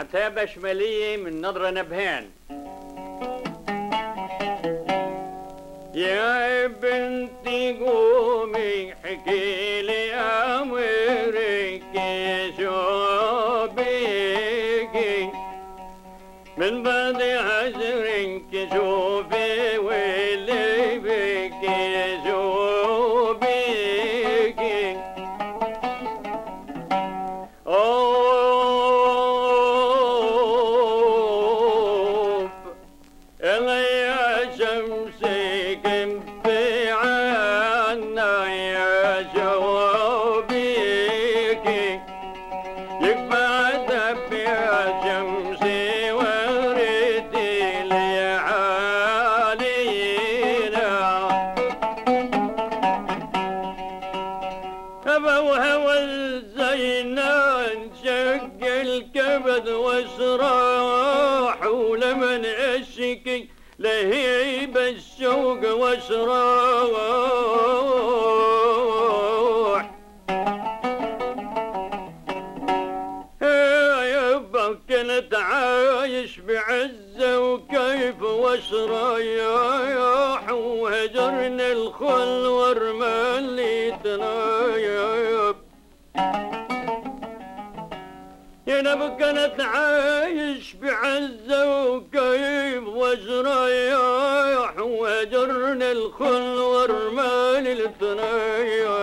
عتابة شمالية من نظرة نبهان. يا بنتي قومي حكي لي أمرك شو بيكي من بعد عشرك شوفي واللي الكبد واسراح ولمن اشكي لهيب الشوق واسراح يبا كنت عايش بعزة وكيف واسرايح وهجرني الخل ورمالي تنايب يا نب كانت عايش بعزة وكيف واسرايح وهجرني الخل ورمالي التنايب